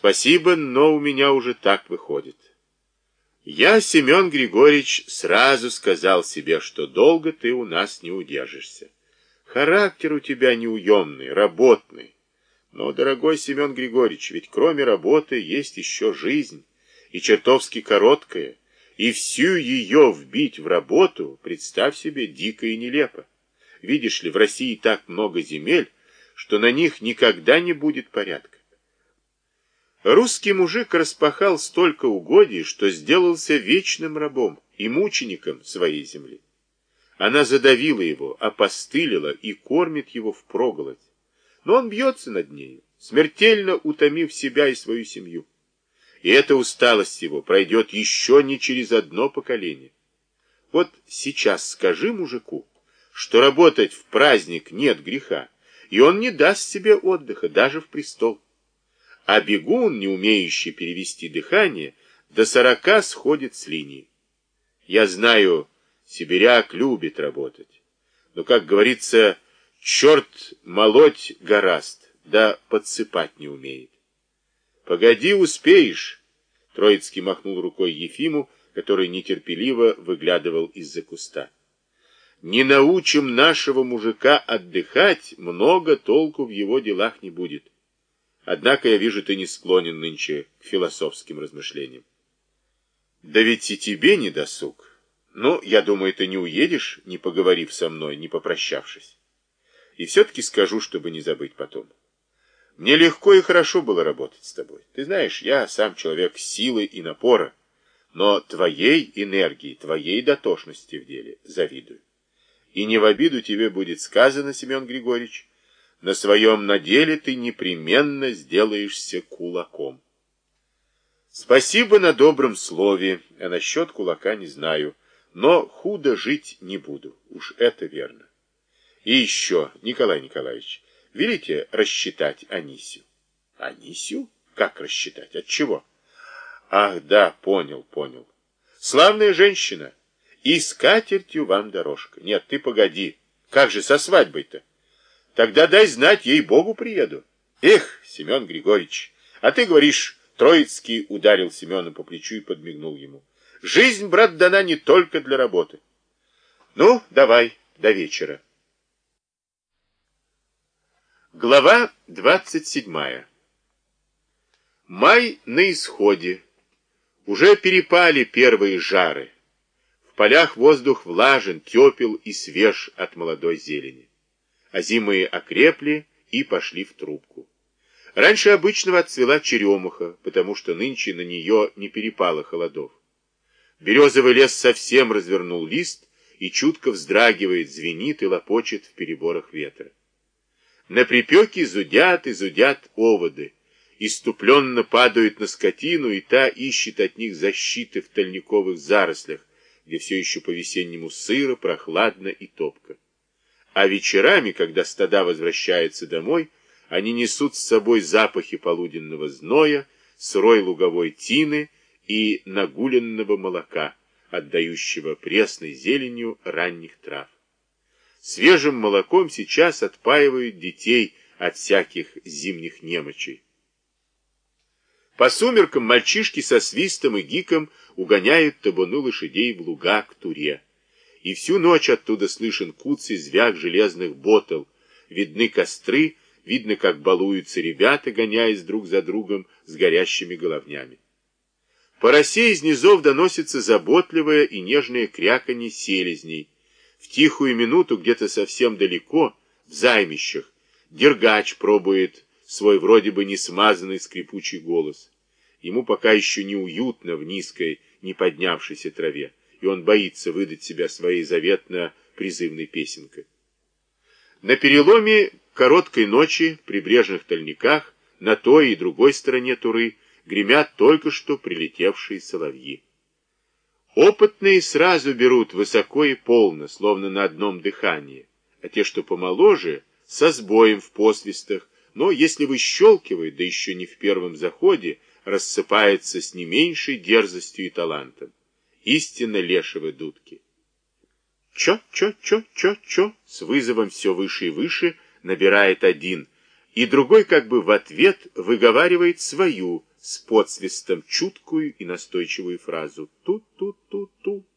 Спасибо, но у меня уже так выходит. Я, Семен Григорьевич, сразу сказал себе, что долго ты у нас не удержишься. Характер у тебя неуемный, работный. Но, дорогой Семен Григорьевич, ведь кроме работы есть еще жизнь, и чертовски короткая, и всю ее вбить в работу, представь себе, дико и нелепо. Видишь ли, в России так много земель, что на них никогда не будет порядка. Русский мужик распахал столько угодий, что сделался вечным рабом и мучеником своей земли. Она задавила его, опостылила и кормит его впроголодь. Но он бьется над нею, смертельно утомив себя и свою семью. И эта усталость его пройдет еще не через одно поколение. Вот сейчас скажи мужику, что работать в праздник нет греха, и он не даст себе отдыха даже в престол а бегун, не умеющий перевести дыхание, до сорока сходит с линии. Я знаю, сибиряк любит работать, но, как говорится, черт молоть гораст, да подсыпать не умеет. Погоди, успеешь, Троицкий махнул рукой Ефиму, который нетерпеливо выглядывал из-за куста. Не научим нашего мужика отдыхать, много толку в его делах не будет. Однако я вижу, ты не склонен нынче к философским размышлениям. Да ведь и тебе не досуг. Ну, я думаю, ты не уедешь, не поговорив со мной, не попрощавшись. И все-таки скажу, чтобы не забыть потом. Мне легко и хорошо было работать с тобой. Ты знаешь, я сам человек силы и напора, но твоей энергии, твоей дотошности в деле завидую. И не в обиду тебе будет сказано, Семен Григорьевич, на своем наделе ты непременно сделаешься кулаком. Спасибо на добром слове, а насчет кулака не знаю, но худо жить не буду, уж это верно. И еще, Николай Николаевич, велите рассчитать Анисию. Анисию? Как рассчитать? От чего? Ах, да, понял, понял. Славная женщина. И с катертью вам дорожка. Нет, ты погоди. Как же со свадьбой-то? Тогда дай знать, ей-богу, приеду. Эх, Семен Григорьевич, а ты говоришь, Троицкий ударил Семена по плечу и подмигнул ему. Жизнь, брат, дана не только для работы. Ну, давай, до вечера. Глава двадцать седьмая. Май на исходе. Уже перепали первые жары. В полях воздух влажен, тепел и свеж от молодой зелени а зимы окрепли и пошли в трубку. Раньше обычного отцвела черемуха, потому что нынче на нее не перепало холодов. Березовый лес совсем развернул лист и чутко вздрагивает, звенит и лопочет в переборах ветра. На припеке зудят и зудят оводы, иступленно падают на скотину, и та ищет от них защиты в тальниковых зарослях, где все еще по-весеннему сыро, прохладно и топко. А вечерами, когда стада возвращаются домой, они несут с собой запахи полуденного зноя, сырой луговой тины и нагуленного молока, отдающего пресной зеленью ранних трав. Свежим молоком сейчас отпаивают детей от всяких зимних немочей. По сумеркам мальчишки со свистом и гиком угоняют табуну лошадей в луга к туре и всю ночь оттуда слышен куц и звяк железных ботов, видны костры, видно, как балуются ребята, гоняясь друг за другом с горящими головнями. По росе из низов доносится заботливое и нежное кряканье селезней. В тихую минуту где-то совсем далеко, в займищах, дергач пробует свой вроде бы не смазанный скрипучий голос. Ему пока еще неуютно в низкой, не поднявшейся траве и он боится выдать себя своей заветно-призывной песенкой. На переломе короткой ночи в прибрежных тальниках на той и другой стороне Туры гремят только что прилетевшие соловьи. Опытные сразу берут высоко и полно, словно на одном дыхании, а те, что помоложе, со сбоем в посвистах, но если выщелкивает, да еще не в первом заходе, рассыпается с не меньшей дерзостью и талантом истинно лешевы дудки. Чё, с вызовом все выше и выше набирает один, и другой как бы в ответ выговаривает свою, с подсвистом чуткую и настойчивую фразу «тут-тут-тут».